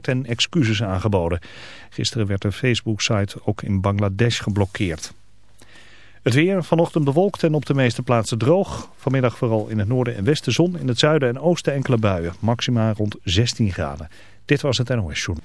en excuses aangeboden. Gisteren werd de Facebook-site ook in Bangladesh geblokkeerd. Het weer vanochtend bewolkt en op de meeste plaatsen droog. Vanmiddag vooral in het noorden en westen zon. In het zuiden en oosten enkele buien. Maxima rond 16 graden. Dit was het NOS Journal.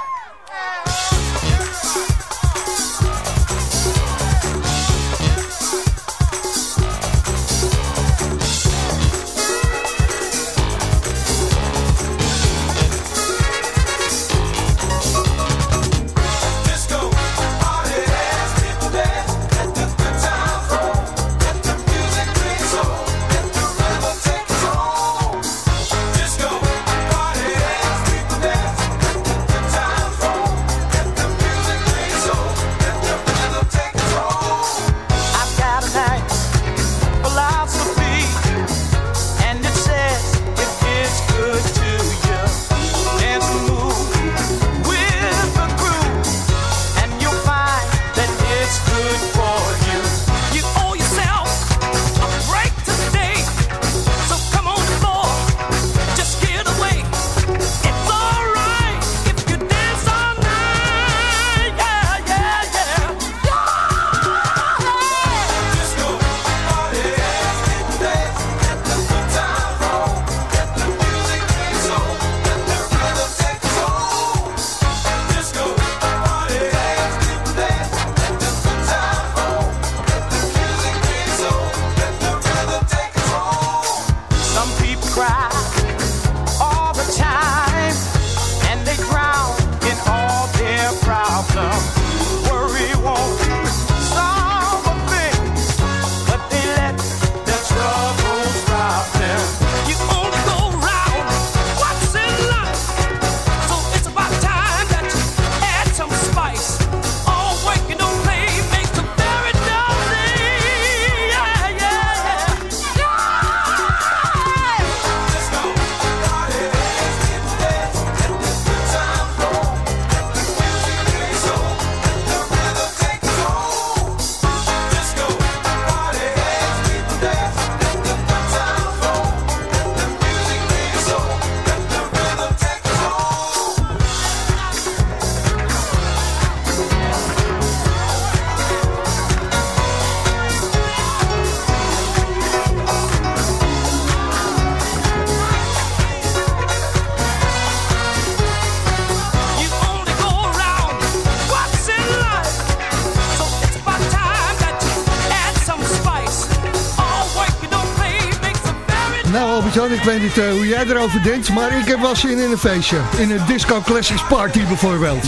Ik weet niet eh, hoe jij erover denkt, maar ik heb wel zin in een feestje. In een Disco Classics Party bijvoorbeeld.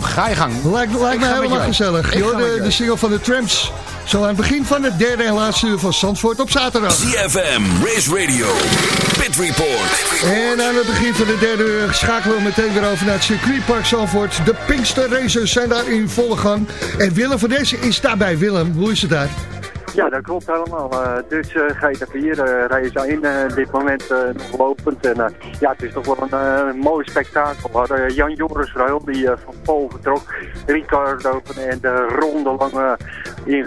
Ga je gang. Lijkt, lijkt me helemaal gezellig. Joh, de, de single van de Tramps. Zo aan het begin van het derde en laatste uur van Zandvoort op zaterdag. ZFM, Race Radio, Pit Report. En aan het begin van de derde uur schakelen we meteen weer over naar het circuitpark Zandvoort. De Pinkster Racers zijn daar in volle gang. En Willem van Dessen is daarbij. Willem, hoe is het daar? Ja, dat klopt helemaal. Uh, dus uh, GT4 uh, race 1 uh, dit moment uh, nog lopend. En uh, ja, het is toch wel een mooi spektakel. Hadden Jan Joris Ruil die van Pol vertrok. Ricardo en de ronde lange in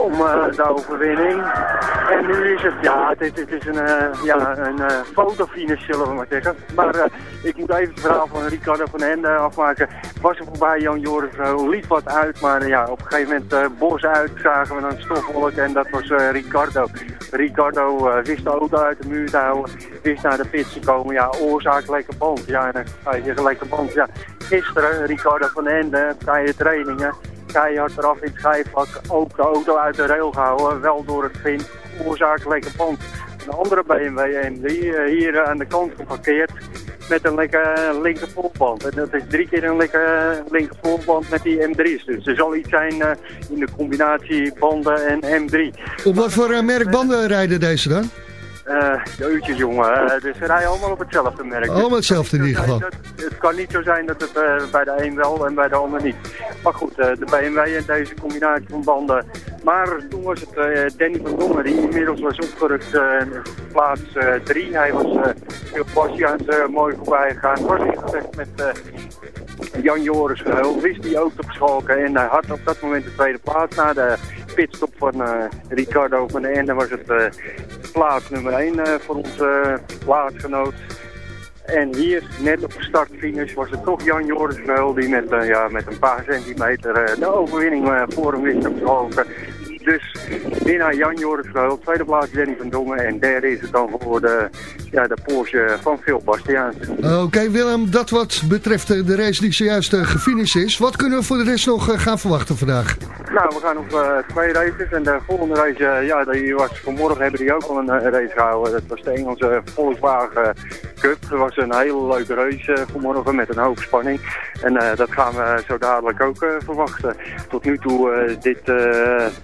om uh, de overwinning. En nu is het, ja, het, is, een, uh, ja, een uh, fotofinish zullen we maar zeggen. Maar ik moet even het verhaal van Ricardo van Hende afmaken. Was er voorbij, Jan Joris liep wat uit, maar ja, op een gegeven moment bos uit zagen we een stofwolk en dat was Ricardo. Ricardo wist de auto uit de muur te houden, wist naar de pits te komen. Ja, oorzaak lekker band. Ja, en dan band. Ja, gisteren Ricardo van Hende, je trainingen keihard eraf in het schijfvlak. Ook de auto uit de rail gehouden, wel door het vind, lekker band. Een andere BMW M3 hier aan de kant geparkeerd met een lekker linker voorband. En dat is drie keer een lekker linker voorband met die M3's. Dus er zal iets zijn in de combinatie banden en M3. Op wat voor uh, merk banden rijden deze dan? Uh, jeutjes jongen, uh, dus ze rijden allemaal op hetzelfde merk. Allemaal hetzelfde in ieder geval. Dat, het kan niet zo zijn dat het uh, bij de een wel en bij de ander niet. Maar goed, de BMW en deze combinatie van banden. Maar toen was het Danny van Dongen die inmiddels was opgerukt plaats 3. Hij was heel Bastiaans mooi voorbij gegaan. Was in gevecht met Jan Joris Gehul. Wist die ook te verschalken en hij had op dat moment de tweede plaats na de pitstop van Ricardo van den Ende was het plaats nummer 1 uh, voor onze uh, plaatsgenoot. En hier, net op de startfinish, was het toch Jan Joris die met, uh, ja, met een paar centimeter de overwinning voor hem wist te verzorgen. Dus winnaar Jan Joris Veul, tweede plaats Danny van Dongen en derde is het dan voor de, ja, de Porsche van Phil Bastiaans. Oké okay, Willem, dat wat betreft de race die zojuist uh, gefinished is. Wat kunnen we voor de rest nog uh, gaan verwachten vandaag? Nou, we gaan op uh, twee races en de volgende race, ja, die was vanmorgen hebben die ook al een race gehouden. Dat was de Engelse Volkswagen Cup. Dat was een hele leuke race vanmorgen met een hoop spanning. En dat gaan we zo dadelijk ook verwachten. Tot nu toe, dit,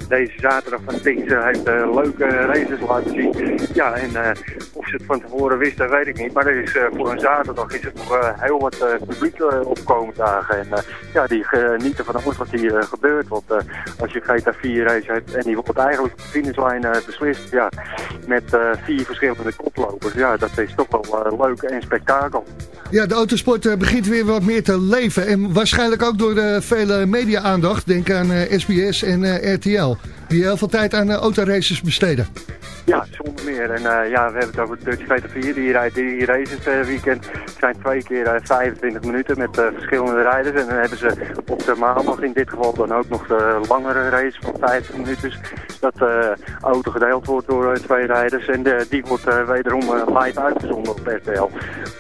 deze zaterdag van Pinkster heeft leuke races laten zien. Ja, en of ze het van tevoren wisten, weet ik niet. Maar er is, voor een zaterdag is het nog heel wat publiek opkomen dagen. En ja, die genieten van alles wat hier gebeurt. Want als je GTA 4 race hebt en die wordt eigenlijk op de finishlijn beslist, ja, met vier verschillende koplopers. Ja, dat is toch wel leuk en spektakel. Ja, de autosport begint weer wat meer te leven. En waarschijnlijk ook door de vele media-aandacht. Denk aan SBS en RTL. Die heel veel tijd aan autoraces besteden. Ja, zonder meer. En uh, ja, we hebben het over de Dutch VT4. Die rijdt die races uh, weekend. Het zijn twee keer uh, 25 minuten met verschillende rijders. En dan hebben ze op de maandag in dit geval dan ook nog de langere race van 50 minuten. Dat de auto gedeeld wordt door twee rijders. En die wordt wederom live uitgezonden op RTL.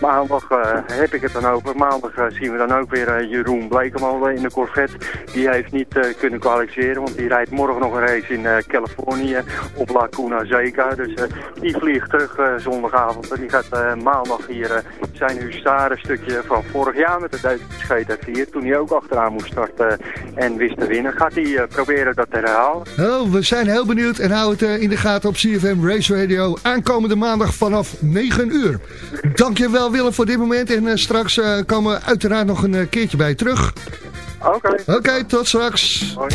Maandag heb ik het dan over. Maandag zien we dan ook weer Jeroen Blekemolen in de Corvette. Die heeft niet kunnen kwalificeren, want die rijdt morgen nog een race in Californië op Lacuna Seca. Dus uh, die vliegt terug uh, zondagavond. En die gaat maandag hier zijn Husaren stukje van vorig jaar met de Duitse GT4. Toen hij ook achteraan moest starten en wist te winnen. Gaat hij proberen dat te herhalen. Oh, we zijn heel benieuwd en hou het in de gaten op CFM Race Radio. Aankomende maandag vanaf 9 uur. Dankjewel Willem voor dit moment. En straks komen we uiteraard nog een keertje bij je terug. Oké. Okay. Oké, okay, tot straks. Hoi.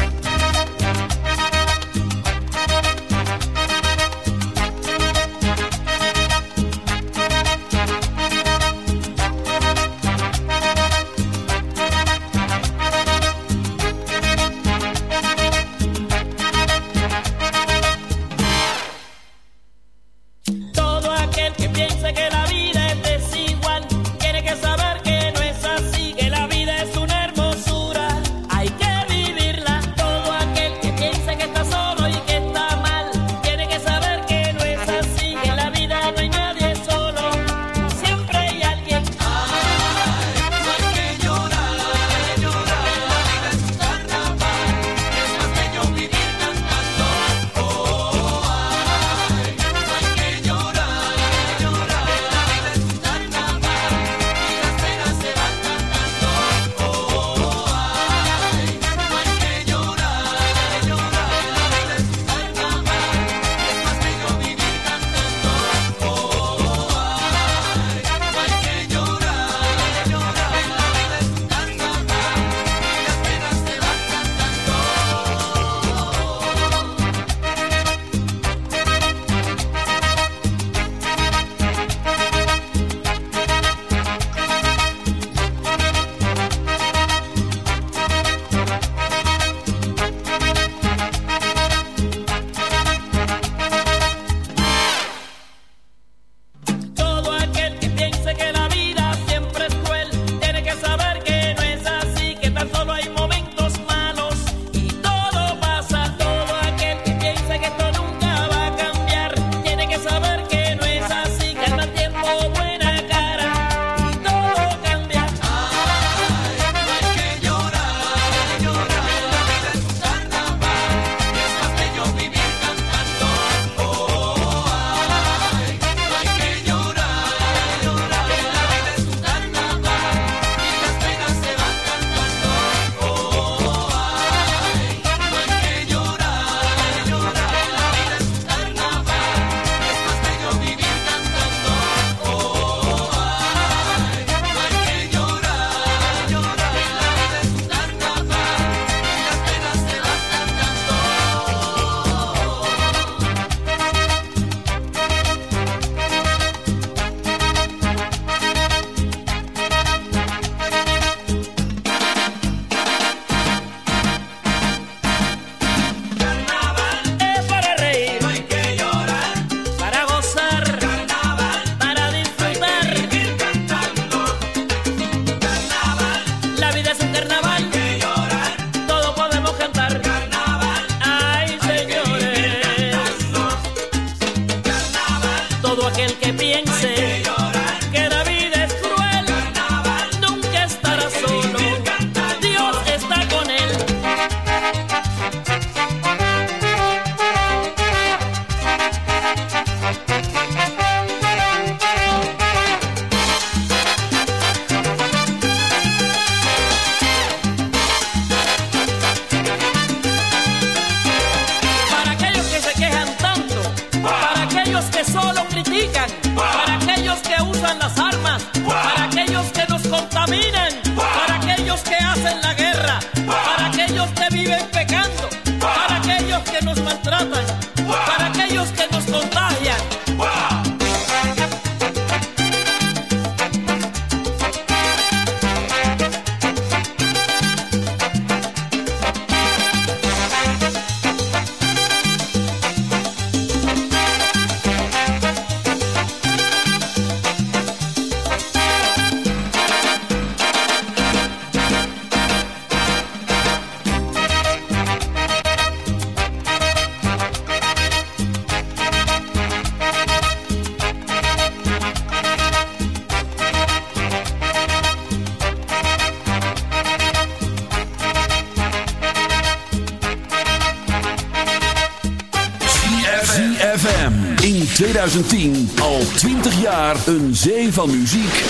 2010 al 20 jaar een zee van muziek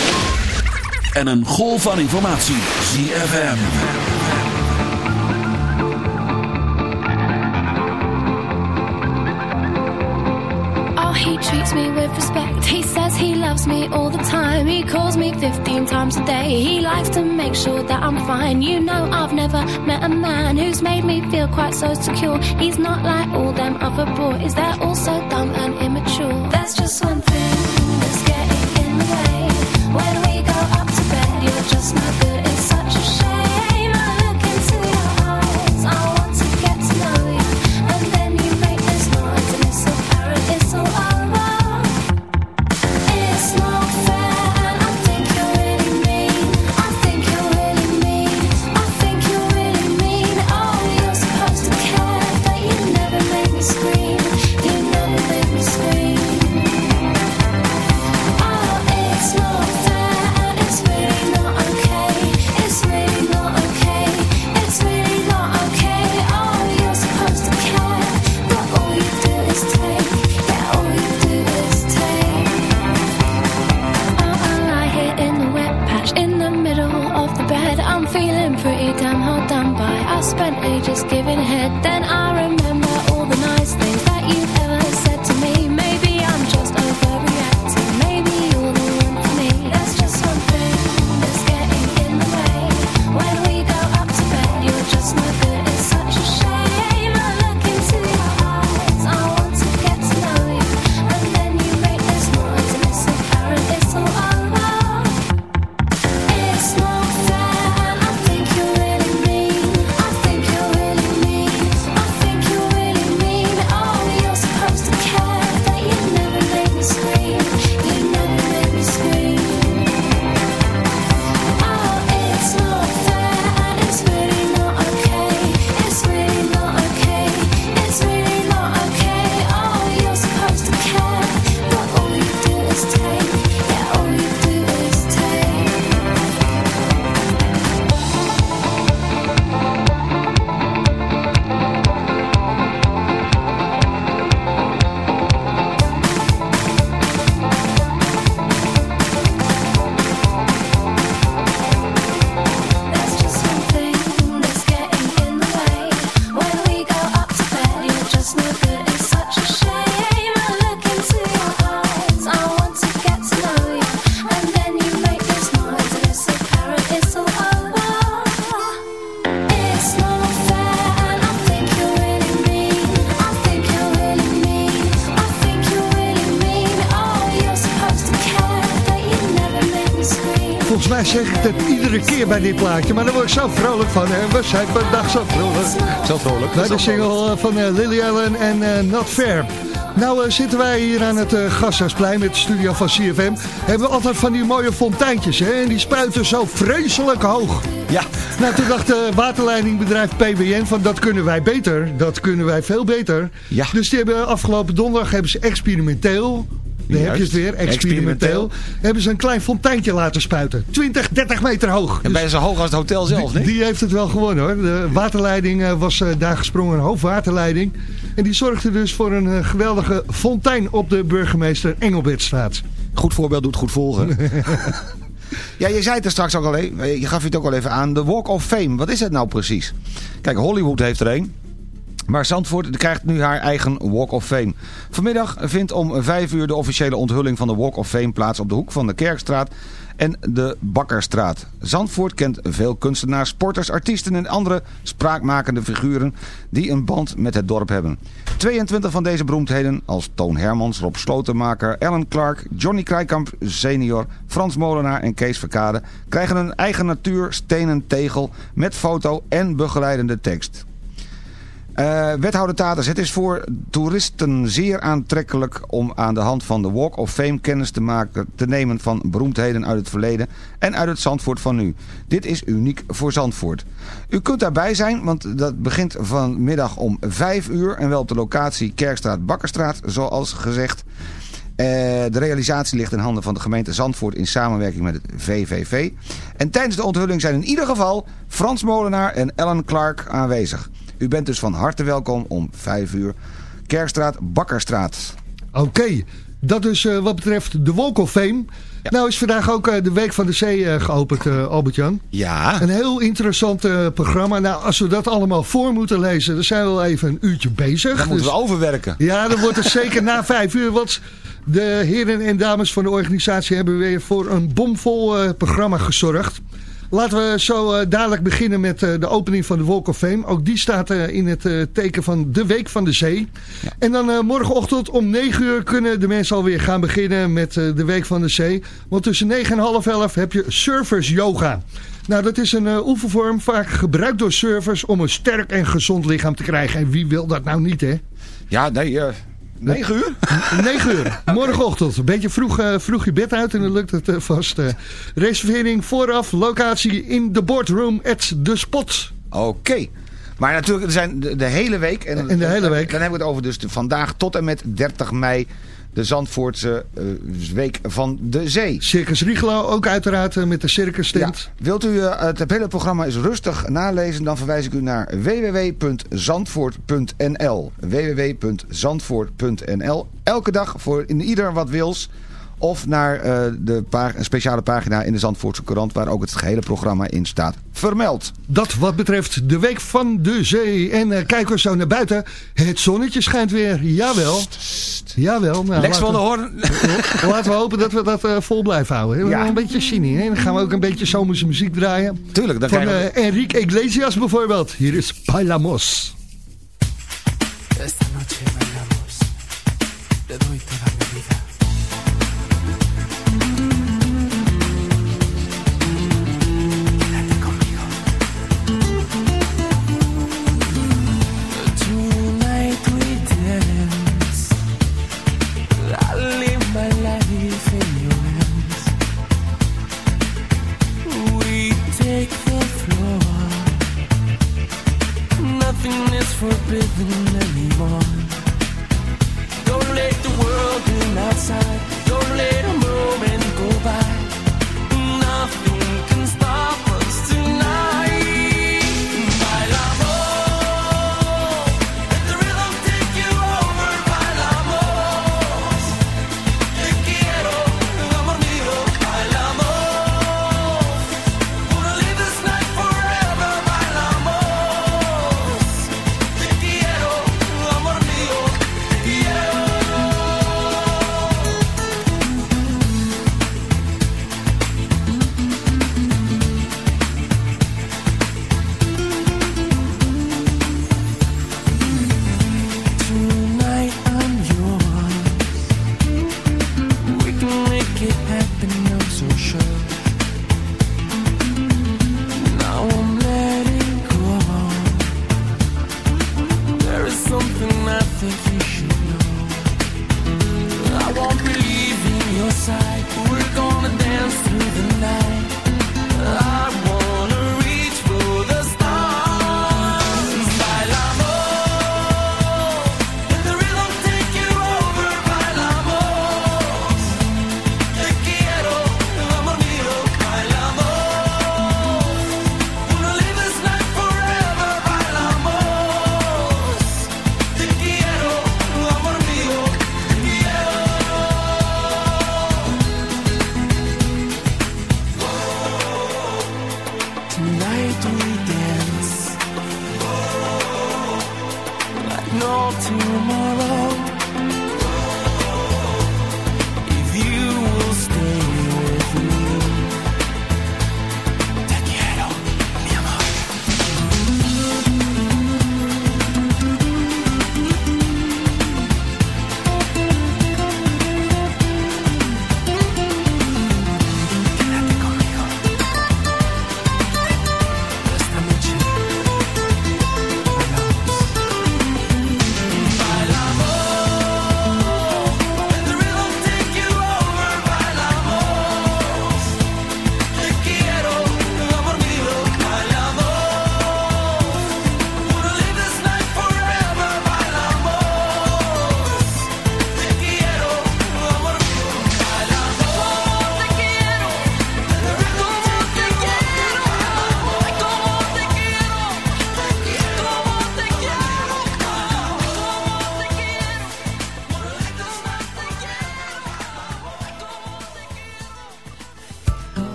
en een golf van informatie. ZFM. Oh, he treats me with respect. He says he loves me all the time. He calls me 15 times a day. He likes to make sure that I'm fine. You know, I've never met a man who's made me feel quite so secure. He's not like all them other boys, they're all so dumb and immature. There's just one thing bij dit plaatje. Maar daar word ik zo vrolijk van. Hè? We zijn vandaag zo vrolijk. Zo vrolijk. Bij de single van eh, Lily Allen en eh, Not Fair. Nou eh, zitten wij hier aan het uh, met de studio van CFM. Hebben we altijd van die mooie fonteintjes. Hè? En die spuiten zo vreselijk hoog. Ja. Nou, toen dacht de waterleidingbedrijf PBN van dat kunnen wij beter. Dat kunnen wij veel beter. Ja. Dus die hebben afgelopen donderdag hebben ze experimenteel... Daar heb je het weer, experimenteel. Hebben ze een klein fonteintje laten spuiten. 20, 30 meter hoog. En bijna zo hoog als het hotel zelf, die, die heeft het wel gewonnen hoor. De waterleiding eh, was eh, daar gesprongen, een hoofdwaterleiding. En die zorgde dus voor een eh, geweldige fontein op de burgemeester Engelbertstraat. Goed voorbeeld doet goed volgen. ja, je zei het er straks ook al even. Je gaf het ook al even aan. De Walk of Fame. Wat is het nou precies? Kijk, Hollywood heeft er een. Maar Zandvoort krijgt nu haar eigen Walk of Fame. Vanmiddag vindt om 5 uur de officiële onthulling van de Walk of Fame plaats op de hoek van de Kerkstraat en de Bakkerstraat. Zandvoort kent veel kunstenaars, sporters, artiesten en andere spraakmakende figuren die een band met het dorp hebben. 22 van deze beroemdheden, als Toon Hermans, Rob Slotenmaker, Ellen Clark, Johnny Krijkamp senior, Frans Molenaar en Kees Verkade, krijgen een eigen natuur stenen tegel met foto en begeleidende tekst. Eh, wethouder Taters, het is voor toeristen zeer aantrekkelijk om aan de hand van de Walk of Fame kennis te, maken, te nemen van beroemdheden uit het verleden en uit het Zandvoort van nu. Dit is uniek voor Zandvoort. U kunt daarbij zijn, want dat begint vanmiddag om 5 uur en wel op de locatie Kerkstraat Bakkerstraat, zoals gezegd. Eh, de realisatie ligt in handen van de gemeente Zandvoort in samenwerking met het VVV. En tijdens de onthulling zijn in ieder geval Frans Molenaar en Ellen Clark aanwezig. U bent dus van harte welkom om 5 uur. Kerkstraat, Bakkerstraat. Oké, dat dus eh, wat betreft de Walk of Fame. Nou is vandaag ook eh, de Week van de Zee eh, geopend, Albert-Jan. Ja. Een heel interessant programma. Nou, als we dat allemaal voor moeten lezen, dan zijn we wel even een uurtje bezig. Dan moeten Dus- we overwerken. Ja, dan wordt het zeker na vijf uur. Want de heren en dames van de organisatie hebben weer voor een bomvol programma gezorgd. Laten we zo eh, dadelijk beginnen met eh, de opening van de Walk of Fame. Ook die staat eh, in het teken van de Week van de Zee. En dan morgenochtend om 9 uur kunnen de mensen alweer gaan beginnen met de Week van de Zee. Want tussen 9 en half 11 heb je surfers yoga. Nou, dat is een oefenvorm vaak gebruikt door surfers om een sterk en gezond lichaam te krijgen. En wie wil dat nou niet, hè? Ja, nee, eh 9 uur? 9 uur, morgenochtend. Een beetje vroeg, eh, vroeg je bed uit en dan lukt het eh, vast. eh. reservering vooraf, locatie in de boardroom at the spot. Oké. Maar natuurlijk, er zijn de, de hele week. En, En de hele week. Dan hebben we het over dus de, vandaag tot en met 30 mei. De Zandvoortse eh, Week van de Zee. Circus Rigelo ook uiteraard eh, met de circus Ja. tent. Wilt u eh, het hele programma eens rustig nalezen, dan verwijs ik u naar www.zandvoort.nl www.zandvoort.nl Elke dag voor in ieder wat wils. Of naar eh, de pa- een speciale pagina in de Zandvoortse Courant... waar ook het gehele programma in staat vermeld. Dat wat betreft de Week van de Zee. En eh, kijken we zo naar buiten. Het zonnetje schijnt weer. Jawel. Jawel. Nou, Lex van we- Hoorn. Laten we hopen dat we dat eh, vol blijven houden. We Ja. Een beetje zin in. hè. Dan gaan we ook een beetje zomerse muziek draaien. Tuurlijk, dan Van Enrique Iglesias bijvoorbeeld. Hier is Bailamos. Esta noche bailamos, te doy forbidden anymore. Don't let the world in outside.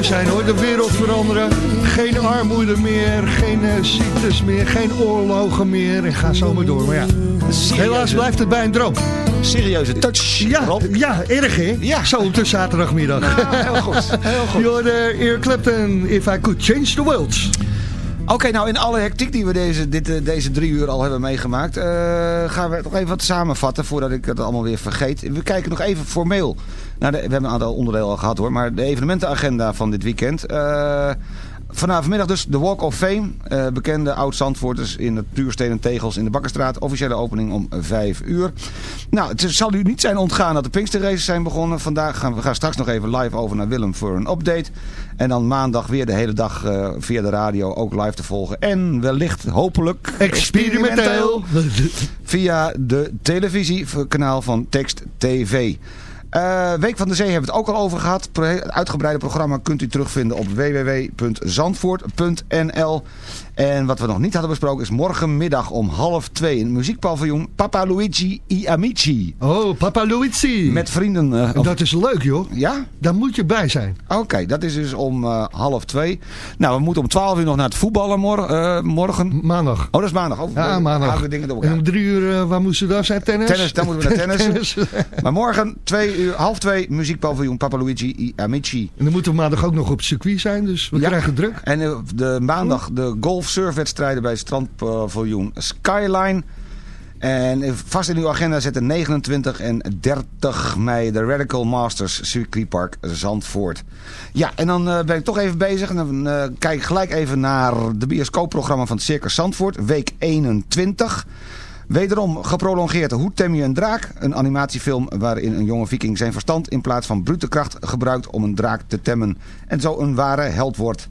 Mooi zijn hoor, de wereld veranderen. Geen armoede meer, geen eh, ziektes meer, geen oorlogen meer. En ga zo maar door. Maar ja, helaas blijft het bij een droom. Serieuze touch, Ja, Rob. ja erg hè? Ja. Zo op de zaterdagmiddag. heel goed, heel goed. Clapton, If I Could Change the World. Oké, nou in alle hectiek die we deze, dit, eh, deze drie uur al hebben meegemaakt... eh, gaan we nog even wat samenvatten voordat ik het allemaal weer vergeet. We kijken nog even formeel. De, we hebben een aantal onderdelen al gehad hoor. Maar de evenementenagenda van dit weekend. Eh, vanavond dus de Walk of Fame. Eh, bekende oud-Zandvoorters in het Puursteen en Tegels in de Bakkerstraat. Officiële opening om vijf uur. Nou, het zal u niet zijn ontgaan dat de Pinksterraces zijn begonnen. Vandaag gaan we gaan straks nog even live over naar Willem voor een update. En dan maandag weer de hele dag eh, via de radio ook live te volgen. En wellicht, hopelijk, Experimenteel. via de televisiekanaal van Text TV. Eh, Week van de Zee hebben we het ook al over gehad. Het uitgebreide programma kunt u terugvinden op www.zandvoort.nl. En wat we nog niet hadden besproken is morgenmiddag om half twee in het muziekpaviljoen Papa Luigi I Amici. Oh, Papa Luigi. Met vrienden. eh, of- Dat is leuk joh. ja? Daar moet je bij zijn. Oké, dat is dus om eh, half twee. Nou, we moeten om twaalf uur nog naar het voetballen mor- eh, morgen. Maandag. Oh, dat is maandag. Oh, Ja, we maandag. dingen door En om drie uur, waar moesten we daar zijn? Tennis? Tennis, dan moeten we naar tennis. Maar morgen, twee uur, half twee, muziekpaviljoen Papa Luigi I Amici. En dan moeten we maandag ook nog op circuit zijn, dus we Ja. krijgen druk. En de maandag de golf-surfwedstrijden bij het strandpaviljoen Skyline. En vast in uw agenda zetten 29 en 30 mei de Radical Masters Circuitpark Zandvoort. Ja, en dan eh, ben ik toch even bezig. En dan eh, kijk ik gelijk even naar de bioscoopprogramma van het Circus Zandvoort. Week 21. Wederom geprolongeerd Hoe tem je een draak? Een animatiefilm waarin een jonge viking zijn verstand in plaats van brute kracht gebruikt om een draak te temmen. En zo een ware held wordt.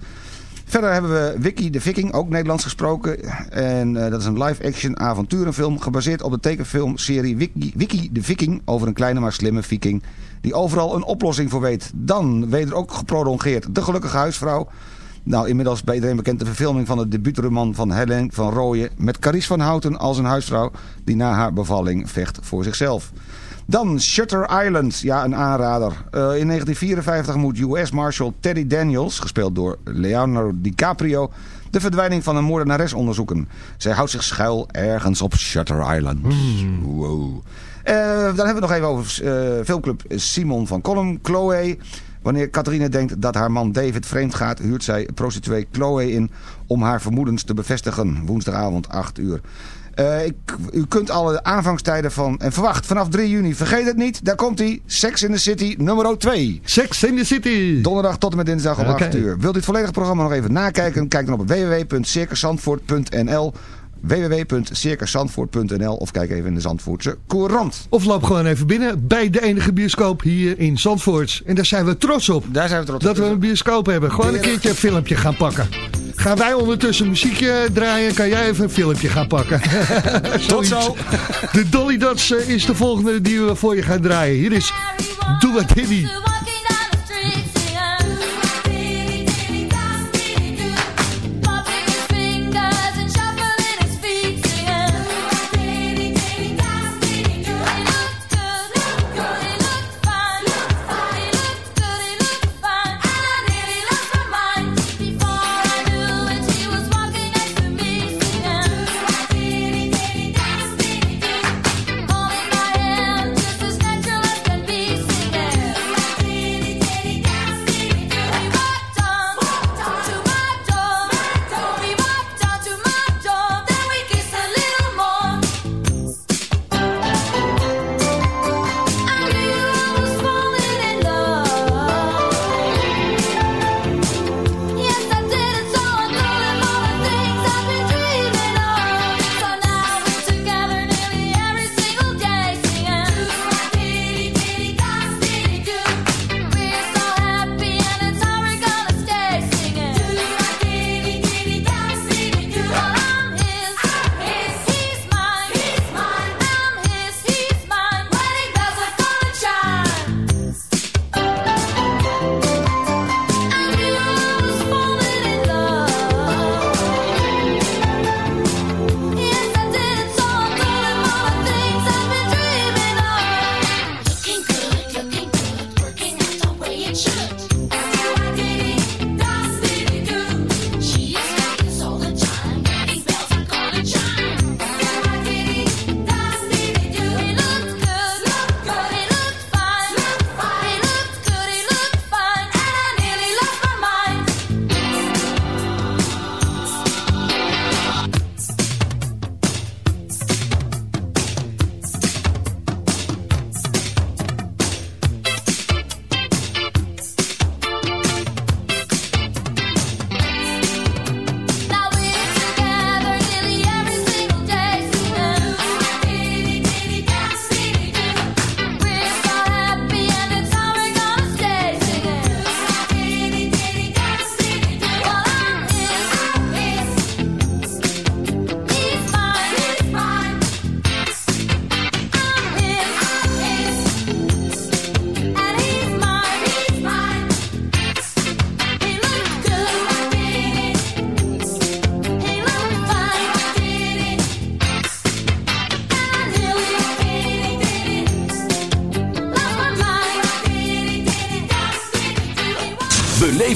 Verder hebben we Wiki de Viking, ook Nederlands gesproken. En eh, dat is een live-action avonturenfilm gebaseerd op de tekenfilmserie Wiki, Wiki de Viking over een kleine maar slimme viking die overal een oplossing voor weet. Dan weder ook geprolongeerd De Gelukkige Huisvrouw. Nou, inmiddels bij iedereen bekend de verfilming van de debuutroman van Helen van Rooyen... met Carice van Houten als een huisvrouw die na haar bevalling vecht voor zichzelf. Dan Shutter Island, ja een aanrader. Eh, in 1954 moet US Marshal Teddy Daniels, gespeeld door Leonardo DiCaprio... de verdwijning van een moordenares onderzoeken. Zij houdt zich schuil ergens op Shutter Island. Wow. Eh, dan hebben we nog even over eh, filmclub Simon van Kolm, Chloe... Wanneer Catharine denkt dat haar man David vreemd gaat... huurt zij prostituee Chloe in om haar vermoedens te bevestigen. Woensdagavond 8 uur. Eh, ik, u kunt alle aanvangstijden van... En verwacht, vanaf 3 juni, vergeet het niet. Daar komt hij, Sex in the City nummer 2. Sex in the City. Donderdag tot en met dinsdag om Oké. 8 uur. Wilt u het volledige programma nog even nakijken? Kijk dan op www.circusandvoort.nl www.circuszandvoort.nl of kijk even in de Zandvoortse Courant. Of loop gewoon even binnen bij de enige bioscoop hier in Zandvoort. En daar zijn we trots op. Daar zijn we trots dat op. we een bioscoop hebben. Gewoon een keertje een filmpje gaan pakken. Gaan wij ondertussen muziekje draaien, kan jij even een filmpje gaan pakken. Tot zo. De Dolly Dots eh, is de volgende die we voor je gaan draaien. Hier is Doe Wat Diddy.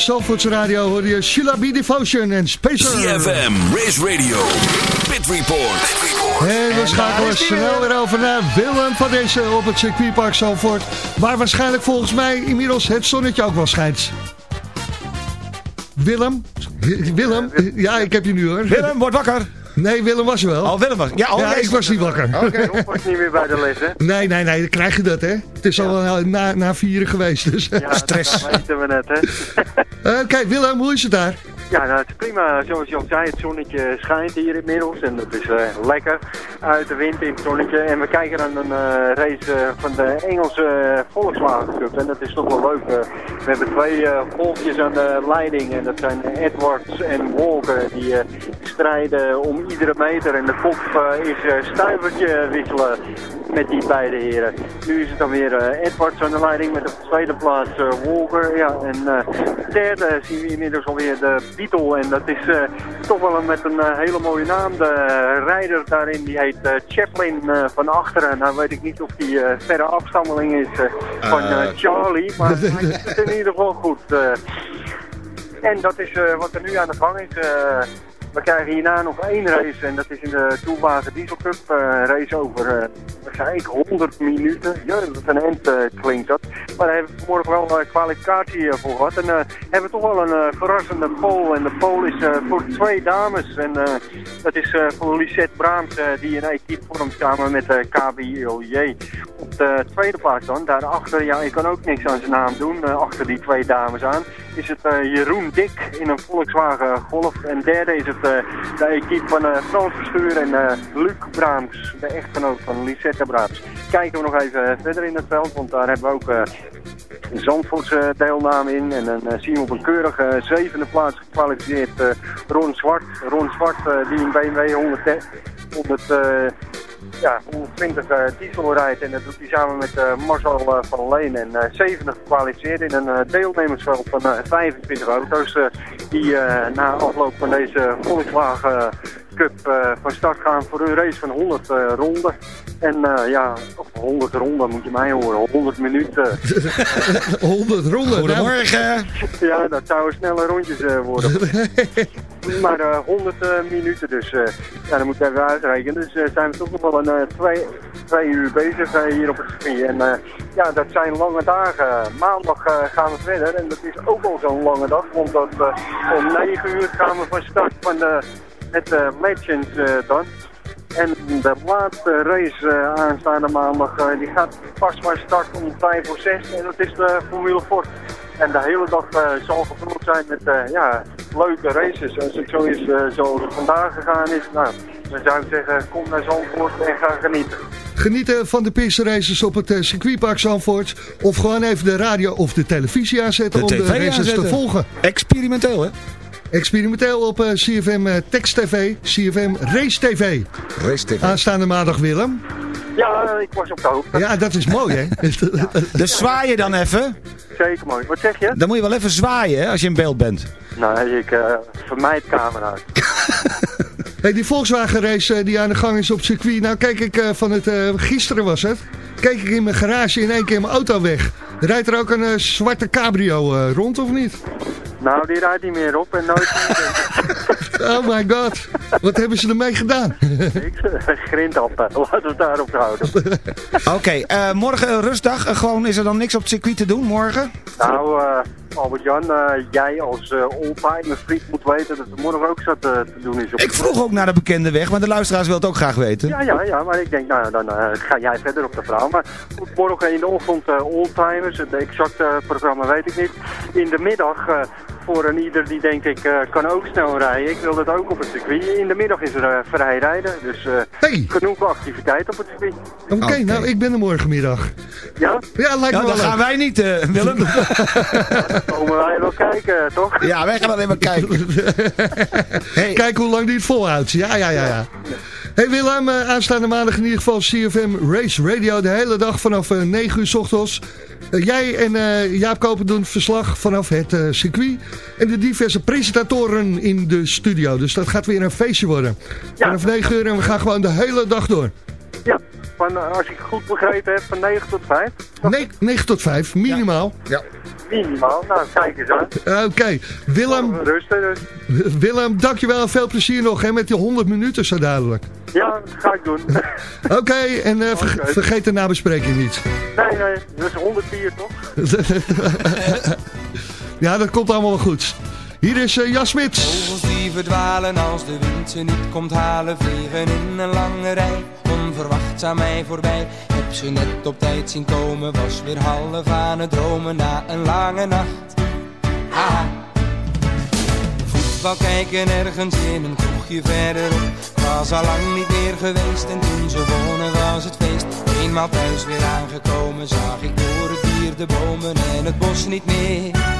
Zalvoorts Radio hoor je Sheila B. Devotion en Spacer. CFM, Race Radio, Pit Report. En we schakelen snel weer over naar Willem van deze op het circuitpark Zalvoort. Waar waarschijnlijk volgens mij inmiddels het zonnetje ook wel schijnt. Willem? Willem? Ja, ik heb je nu hoor. Willem, word wakker. Nee, Willem was er wel. Oh, Willem was Ja, oh, ja nee. ik was niet wakker. Oké, Rob was niet meer bij de les, hè? Nee, nee, nee, dan krijg je dat, hè. Het is al eh, na, na vieren geweest, dus... Ja, Stress. Dat weten we net, hè? Eh, kijk, Willem, hoe is het daar? Ja, nou, het is prima. Zoals je al zei, het zonnetje schijnt hier inmiddels. En dat is eh, lekker uit de wind in het zonnetje. En we kijken naar een eh, race eh, van de Engelse Volkswagen Cup. En dat is toch wel leuk. we hebben twee golfjes aan de leiding. En dat zijn Edwards en Walker. Die strijden om iedere meter. En de kop is stuivertje wisselen met die beide heren. Nu is het dan weer eh, Edwards aan de leiding met op de tweede plaats eh, Walker. Ja, en eh, derde zien we inmiddels alweer de Beetle. En dat is toch wel een, met een hele mooie naam. De rijder daarin die heet Chaplin van achteren. Nou weet ik niet of die verre afstammeling is van Charlie. Maar hij doet het in ieder geval goed. En dat is wat er nu aan de gang is. Eh, we krijgen hierna nog één race en dat is in de Toelwagen Diesel Cup. eh, een race over, eh ik, 100 minuten. Ja, dat een end eh, klinkt dat. Maar daar hebben we vanmorgen wel eh, kwalificatie eh, voor gehad. En eh, hebben we toch wel een eh, verrassende pole. En de pole is eh, voor twee dames. En eh, dat is eh, voor Lisette Braams eh, die een equipe vormt samen met eh KBOJ. Op de tweede plaats dan, daarachter, ja ik kan ook niks aan zijn naam doen, eh, achter die twee dames aan, is het eh, Jeroen Dik in een Volkswagen Golf. En derde is eh, de equipe van eh, Frans Verschuur en eh, Luc Braams, de echtgenoot van Lisette Braams. Kijken we nog even verder in het veld, want daar hebben we ook eh, een Zandvoortse deelname in. En dan eh, zien we op een keurige zevende plaats gekwalificeerd eh, Ron Zwart. Ron Zwart eh, die een BMW 100, 100 eh, ja, 120 eh, diesel rijdt. En dat doet hij samen met eh, Marcel eh, van Leen. En eh 70 gekwalificeerd in een deelnemersveld van eh, 25 auto's. die na afloop van deze Volkswagen Cup eh, van start gaan voor een race van 100 eh, ronden. En eh, ja, of 100 ronden moet je mij horen, 100 minuten. 100 ronden. Goedemorgen. ja, dat zouden snelle rondjes eh, worden. maar eh 100 eh, minuten dus. eh, ja, dat moet even uitrekenen. Dus eh, zijn we toch nog wel een eh, twee, twee uur bezig hier op het circuit. En eh, ja, dat zijn lange dagen. Maandag eh, gaan we verder en dat is ook al zo'n lange dag. Want dat, eh, om 9 uur gaan we van start van de, met de Legends eh, dan. En de laatste race eh, aanstaande maandag, eh, die gaat pas maar starten om 5 voor 6. En dat is de Formule Ford. En de hele dag eh, zal gevuld zijn met eh, ja, leuke races. Als het zo is eh, zoals het vandaag gegaan is, nou, dan zou ik zeggen, kom naar Zandvoort en ga genieten. Genieten van de pistraces op het eh, circuitpark Zandvoort. Of gewoon even de radio of de televisie aanzetten De om de races aanzetten. te volgen. Experimenteel, hè? Experimenteel op eh, CFM eh, Text TV, CFM Race TV. Race TV. Aanstaande maandag Willem. Ja, ik was op de hoogte. Ja, dat is mooi, hè? Dus zwaai je dan even. Zeker mooi. Wat zeg je? Dan moet je wel even zwaaien hè, als je in beeld bent. Nee, ik uh, vermijd camera's. Hey, die Volkswagen race eh, die aan de gang is op circuit. Nou kijk ik uh, van het, uh, gisteren was het. Keek ik in mijn garage in één keer mijn auto weg. Rijdt er ook een zwarte cabrio rond of niet? Nou, die rijdt niet meer op en nooit meer. oh my god. Wat hebben ze ermee gedaan? Niks. Grindappen. Laten we het daarop houden. Oké, okay, uh, morgen rustdag. Uh, gewoon is er dan niks op het circuit te doen morgen? Nou, uh, Albert-Jan, jij als uh, oldtimer vriend moet weten dat er morgen ook zat te doen is. Op ik vroeg ook naar de bekende weg, maar de luisteraars wil het ook graag weten. Ja, ja, ja. Maar ik denk, nou, dan ga jij verder op de verhaal. Maar goed, morgen in de ochtend oldtimers. Het exacte programma weet ik niet. In de middag voor een ieder die denk ik uh, kan ook snel rijden. Ik wil dat ook op het circuit. In de middag is er uh, vrij rijden, dus uh, hey. genoeg activiteit op het circuit. Oké, okay, okay. nou ik ben er morgenmiddag. Ja? Ja, lijkt nou, me dan gaan wij niet, Willem. komen wij wel kijken, toch? Ja, wij gaan alleen maar kijken. hey. Kijk hoe lang die het volhoudt. Ja, ja, ja, ja. Hey Willem, aanstaande maandag in ieder geval CFM Race Radio. De hele dag vanaf 9 uur s ochtends. Uh, jij en Jaap Koper doen verslag vanaf het circuit. En de diverse presentatoren in de studio. Dus dat gaat weer een feestje worden. Ja. Vanaf 9 uur en we gaan gewoon de hele dag door. Ja, van, als ik goed begrepen heb, van 9 tot 5. Nee, 9 tot 5, minimaal. Ja. Minimaal, nou kijk eens aan. Oké, okay. Willem. Rusten dus. Willem, dankjewel. Veel plezier nog hè, met die 100 minuten zo dadelijk. Ja, dat ga ik doen. Oké, okay, en uh, ver okay. vergeet de nabespreking niet. Nee, nee, dat is 104 toch? ja, dat komt allemaal wel goed. Hier is uh, Jas Smits. Vogels die verdwalen als de wind ze niet komt halen. Vliegen in een lange rij, onverwachts aan mij voorbij. Heb ze net op tijd zien komen, was weer half aan het dromen na een lange nacht. Voetbal kijken ergens in een kroegje verderop. Was al lang niet meer geweest en toen ze wonen was het feest. Eenmaal thuis weer aangekomen zag ik door het dier de bomen en het bos niet meer.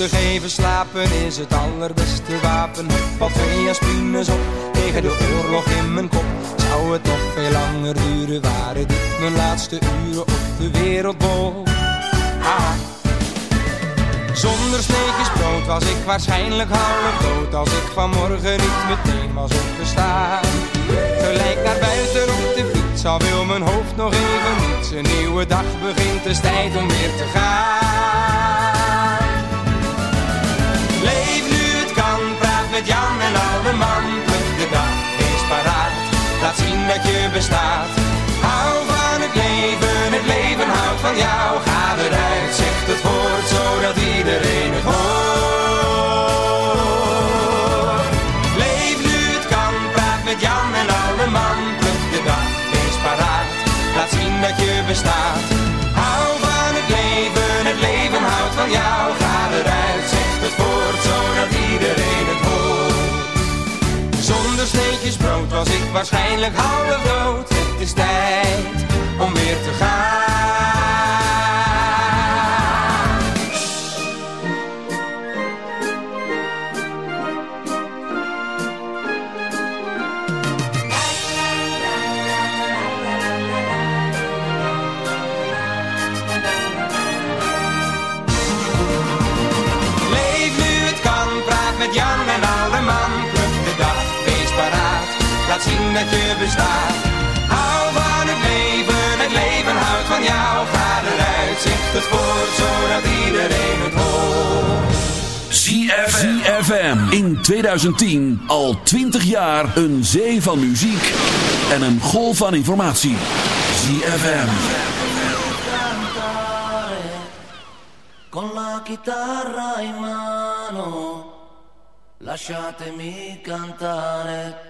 Rustig even slapen is het allerbeste wapen. Wat twee aspines op tegen de oorlog in mijn kop. Zou het nog veel langer duren, waren dit mijn laatste uren op de wereldbol. Ah. Zonder sneetjes brood was ik waarschijnlijk half dood Als ik vanmorgen niet meteen was opgestaan Gelijk naar buiten op de fiets, al wil mijn hoofd nog even niets Een nieuwe dag begint, het is tijd om weer te gaan met Jan en alle man de dag, wees paraat, laat zien dat je bestaat. Hou van het leven, het leven houdt van jou. Ga eruit, zeg het woord, zodat iedereen het hoort. Leef nu het kan, praat met Jan en alle man de dag, wees paraat, laat zien dat je bestaat. Hou van het leven, het leven houdt van jou was ik waarschijnlijk half dood. Het is tijd om weer te gaan bestaat. Hou van het leven, het leven houdt van jou. Ga eruit, zeg het woord, zodat iedereen het hoort. ZFM in 2010 al 20 jaar een zee van muziek en een golf van informatie. ZFM. con la chitarra in mano Lasciatemi cantare,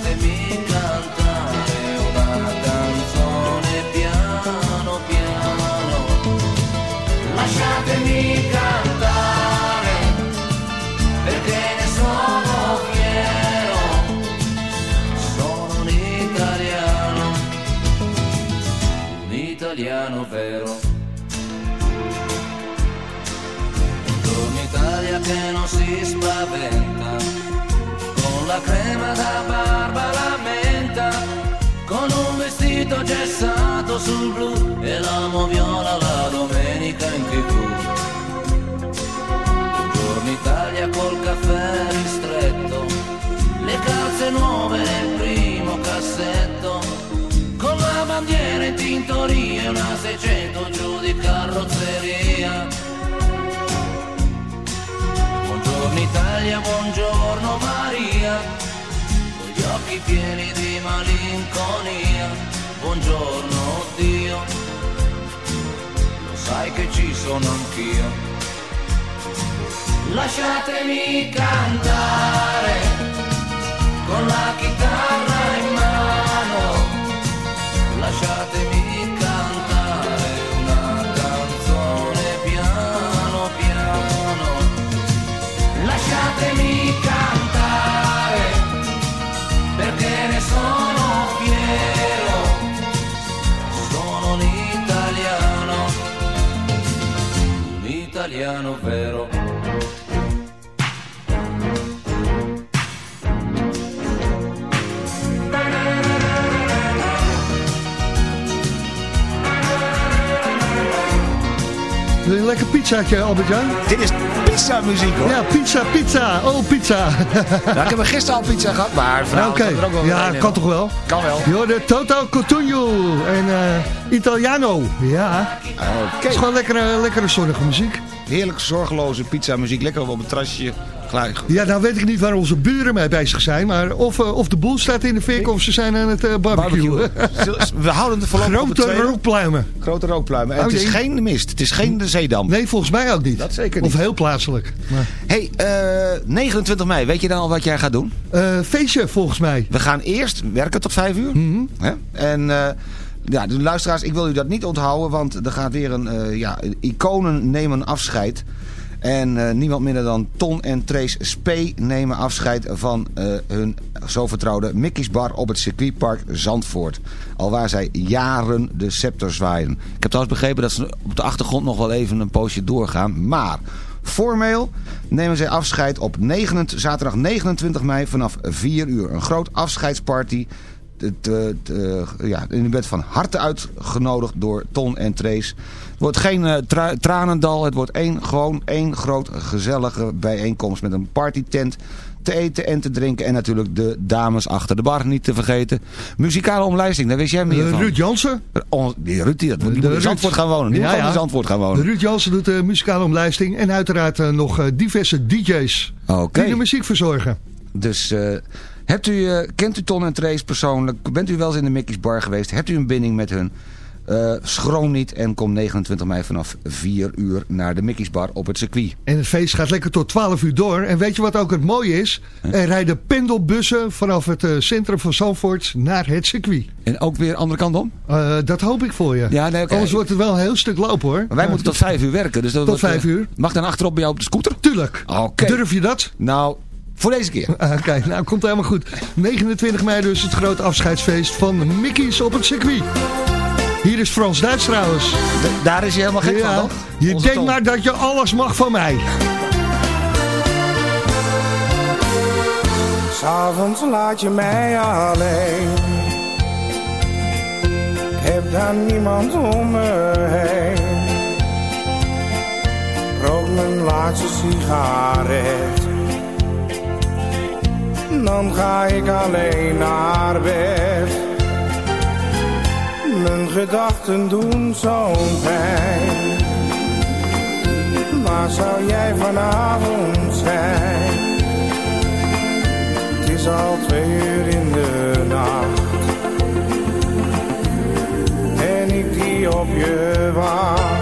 lasciatemi cantare una canzone piano piano, lasciatemi cantare perché ne sono fiero, sono un italiano, un italiano vero. Buongiorno Italia che non si spaventa, con la crema da barba malinconia. Buongiorno Dio, lo sai che ci sono anch'io. Lasciatemi cantare con la chitarra in mano, lasciatemi cantare una canzone piano piano. Lasciatemi italiano vero. Een lekker pizzaatje, Albert-Jan? Dit is pizza muziek hoor. Ja, pizza, pizza. Oh, pizza. Nou, ik heb er gisteren al pizza gehad, maar vanavond Oké, zat er ook wel ja, kan toch wel? Kan wel. Je hoorde Toto Cotugno en eh, Italiano. Ja, Oké. het is gewoon lekkere, lekkere zonnige muziek. Heerlijk zorgeloze pizza muziek. Lekker op het terrasje. Gelijk. Ja, nou weet ik niet waar onze buren mee bezig zijn, maar of, eh, of de boel staat in de fik of ze zijn aan het eh barbecuen. We houden het voorlopig op het Grote rookpluimen. Grote rookpluimen. En Oh, het is geen mist. Het is geen de Zeedam. Nee, volgens mij ook niet. Dat zeker niet. Of heel plaatselijk. Maar, hey, eh, 29 mei. Weet je dan al wat jij gaat doen? eh, feestje volgens mij. We gaan eerst werken tot 5 uur. Mhm. Hè? En eh, ja, de luisteraars, ik wil u dat niet onthouden. Want er gaat weer een eh, ja, iconen nemen afscheid. En eh, niemand minder dan Ton en Trace Spee nemen afscheid van eh, hun zo vertrouwde Mickey's Bar op het circuitpark Zandvoort. Alwaar zij jaren de scepter zwaaien. Ik heb trouwens begrepen dat ze op de achtergrond nog wel even een poosje doorgaan. Maar formeel nemen zij afscheid op 29, zaterdag 29 mei vanaf 4 uur. Een groot afscheidsparty het, eh, eh, ja, en u bent van harte uitgenodigd door Ton en Trace. Het wordt geen eh, tra- tranendal. Het wordt één, gewoon één groot gezellige bijeenkomst met een partytent. Te eten en te drinken. En natuurlijk de dames achter de bar niet te vergeten. Muzikale omlijsting, daar wist jij meer van. Ruud Jansen. Die Ruud, die, dat, die moet in. Zandvoort gaan wonen. Die Ja, moet gewoon ja. in Zandvoort gaan wonen. Ruud Jansen doet de muzikale omlijsting. En uiteraard nog diverse DJ's Oké. die de muziek verzorgen. Dus hebt u, eh, kent u Ton en Trace persoonlijk? Bent u wel eens in de Mickey's Bar geweest? Hebt u een binding met hun? Eh, schroom niet en kom 29 mei vanaf 4 uur naar de Mickey's Bar op het circuit. En het feest gaat lekker tot 12 uur door. En weet je wat ook het mooie is? Er rijden pendelbussen vanaf het eh, centrum van Zandvoort naar het circuit. En ook weer andere kant om? Dat hoop ik voor je. Ja, nee. Anders wordt het wel een heel stuk lopen hoor. Maar wij moeten tot 5 uur werken. Dus dat Tot wordt, eh, 5 uur. Mag dan achterop bij jou op de scooter? Tuurlijk. tuurlijk. Oké. Durf je dat? Nou, voor deze keer. Oké, nou komt helemaal goed. 29 mei dus het grote afscheidsfeest van Mickey's op het circuit. Hier is Frans Duits trouwens. daar is hij helemaal gek Ja, van, toch? Je Onze denkt maar dat je alles mag van mij. S'avonds laat je mij alleen. Ik heb daar niemand om me heen. Rook mijn laatste sigaret. Dan ga ik alleen naar bed. Mijn gedachten doen zo'n pijn. Waar zou jij vanavond zijn? Het is al twee uur in de nacht. En ik die op je wacht.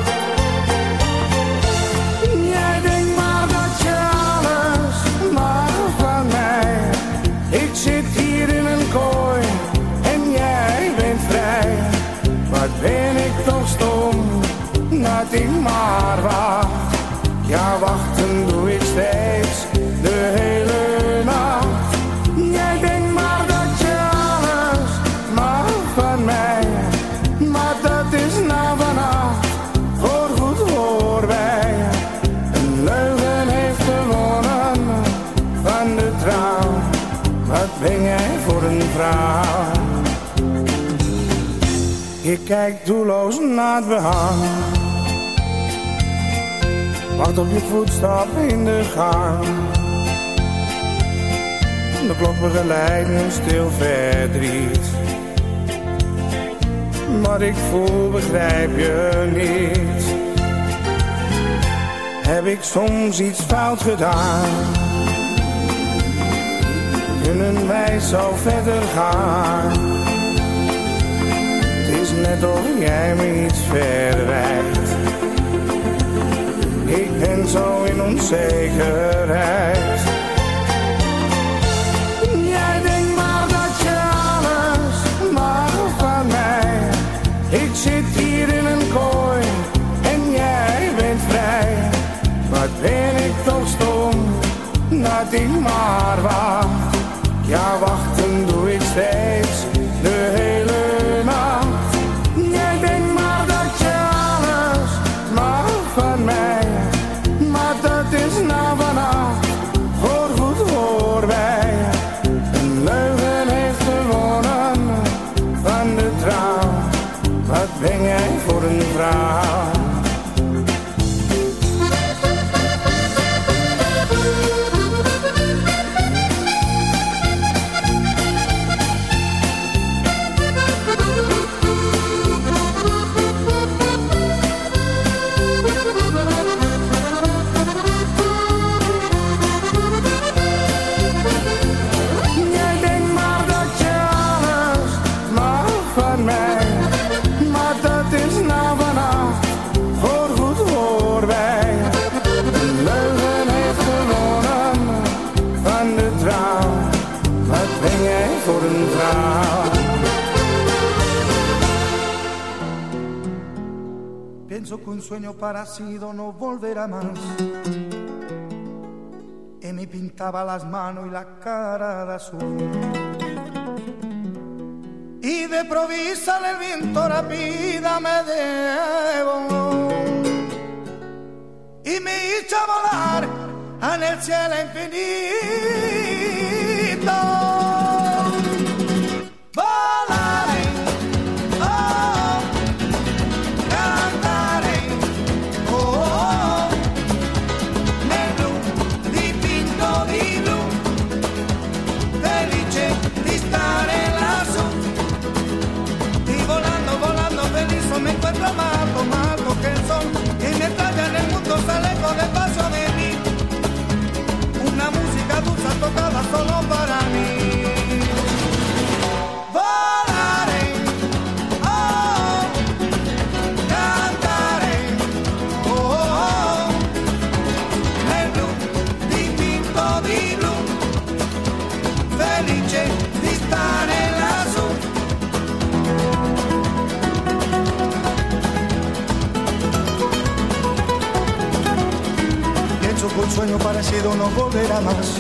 Ik maar wacht. Ja, wachten doe ik steeds de hele nacht. Jij denkt maar dat je alles mag van mij. Maar dat is nou vannacht voorgoed voorbij. Een leugen heeft gewonnen van de trouw. Wat ben jij voor een vrouw? Je kijkt doelloos naar het behang. Wacht op je voetstap in de gang. De klok begeleidt een stil verdriet. Wat ik voel begrijp je niet. Heb ik soms iets fout gedaan? Kunnen wij zo verder gaan? Het is net of jij me iets verwijt. Ben zo in onzekerheid. Jij denkt maar dat je alles mag van mij. Ik zit hier in een kooi en jij bent vrij. Wat ben ik toch stom dat ik maar wacht. Ja, wachten sueño parecido no volverá más. Y me pintaba las manos y la cara de azul. Y de provisa el viento la vida me debo. Y me hizo volar en el cielo infinito. Parecido no volverá más.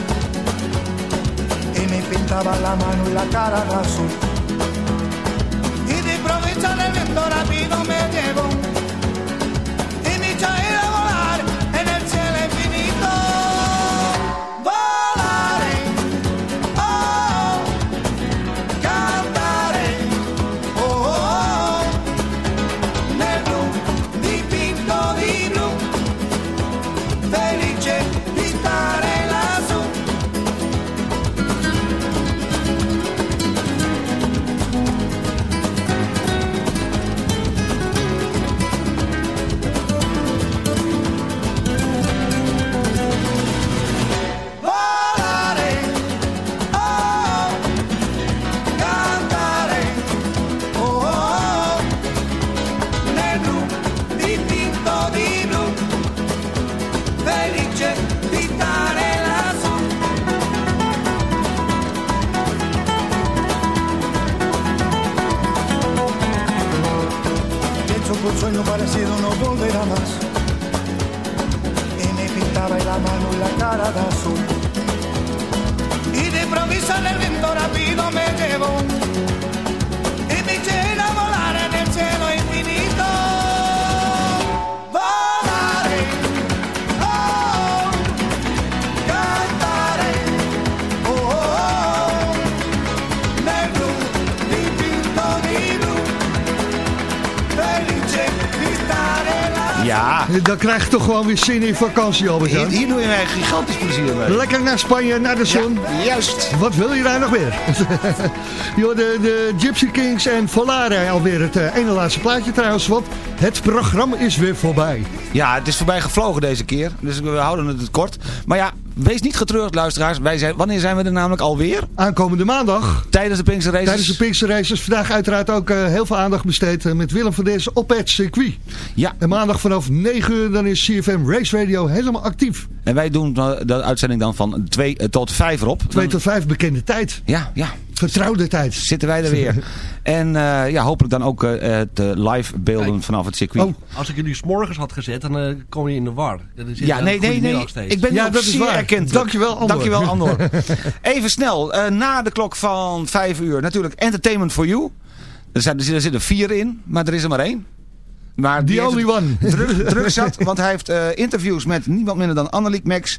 Y me pintaba la mano y la cara azul. Un sueño parecido no volverá más. Y me pintaba la mano y la cara de azul. Y de improviso en el viento rápido me llevó. Y me eché a volar en el cielo Ja. Dan krijg je toch gewoon weer zin in vakantie, albert Hier, hier doe je mij gigantisch plezier mee. Lekker naar Spanje, naar de zon. juist. Wat wil je daar nog meer? Joh, de, de Gypsy Kings en Volare alweer het eh, ene laatste plaatje trouwens. Want het programma is weer voorbij. Ja, het is voorbij gevlogen deze keer. Dus we houden het kort. Maar ja, wees niet getreurd luisteraars. Wij zijn, wanneer zijn we er namelijk alweer? Aankomende maandag. Tijdens de Pinkster Races. Tijdens de Pinkster Races. Vandaag uiteraard ook eh, heel veel aandacht besteed eh, met Willem van Dezen op het circuit. Ja. En maandag vanaf 9 uur dan is CFM Race Radio helemaal actief. En wij doen eh, de uitzending dan van 2 tot 5 erop. 2 tot 5 bekende tijd. Ja, ja. Vertrouwde tijd. Zitten wij er weer. en eh, ja, hopelijk dan ook eh, het eh, live beelden vanaf het circuit. Oh. Als ik jullie s'morgens had gezet, dan eh, kom je in de war. Ja, nee, de nee, nee. Ik ben Ja, nog dat is waar. erkend. Dankjewel, Andor. Dankjewel, Andor. Even snel, eh, na de klok van 5 uur. Natuurlijk Entertainment for You. Er, zijn, er zitten- er vier in, maar er is er maar één. Maar die only one. Druk, druk zat, want hij heeft eh, interviews met niemand minder dan Anneliek Max.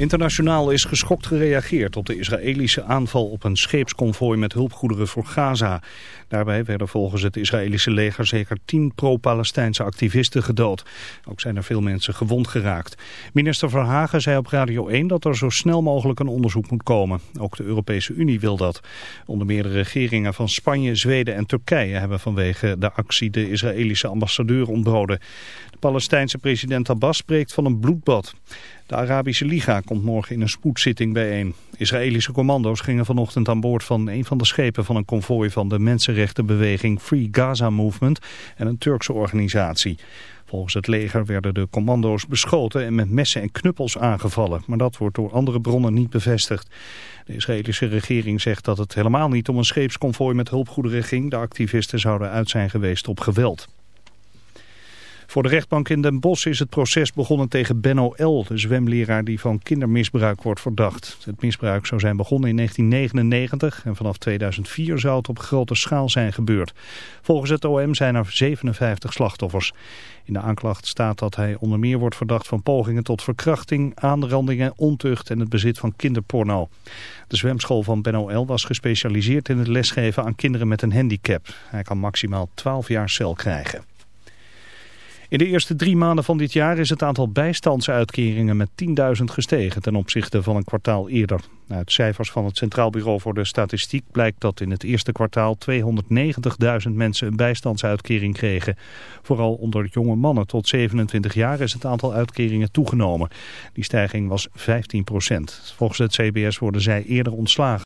Internationaal is geschokt gereageerd op de Israëlische aanval op een scheepsconvooi met hulpgoederen voor Gaza. Daarbij werden volgens het Israëlische leger zeker tien pro-Palestijnse activisten gedood. Ook zijn er veel mensen gewond geraakt. Minister Verhagen zei op Radio 1 dat er zo snel mogelijk een onderzoek moet komen. Ook de Europese Unie wil dat. Onder meer de regeringen van Spanje, Zweden en Turkije hebben vanwege de actie de Israëlische ambassadeur ontboden. Palestijnse president Abbas spreekt van een bloedbad. De Arabische Liga komt morgen in een spoedzitting bijeen. Israëlische commando's gingen vanochtend aan boord van een van de schepen van een konvooi van de mensenrechtenbeweging Free Gaza Movement en een Turkse organisatie. Volgens het leger werden de commando's beschoten en met messen en knuppels aangevallen, maar dat wordt door andere bronnen niet bevestigd. De Israëlische regering zegt dat het helemaal niet om een scheepsconvooi met hulpgoederen ging. De activisten zouden uit zijn geweest op geweld. Voor de rechtbank in Den Bosch is het proces begonnen tegen Benno L., de zwemleraar die van kindermisbruik wordt verdacht. Het misbruik zou zijn begonnen in 1999 en vanaf 2004 zou het op grote schaal zijn gebeurd. Volgens het OM zijn er 57 slachtoffers. In de aanklacht staat dat hij onder meer wordt verdacht van pogingen tot verkrachting, aanrandingen, ontucht en het bezit van kinderporno. De zwemschool van Benno L. was gespecialiseerd in het lesgeven aan kinderen met een handicap. Hij kan maximaal 12 jaar cel krijgen. In de eerste drie maanden van dit jaar is het aantal bijstandsuitkeringen met 10.000 gestegen ten opzichte van een kwartaal eerder. Uit cijfers van het Centraal Bureau voor de Statistiek blijkt dat in het eerste kwartaal 290.000 mensen een bijstandsuitkering kregen. Vooral onder jonge mannen tot 27 jaar is het aantal uitkeringen toegenomen. Die stijging was 15 procent. Volgens het CBS worden zij eerder ontslagen.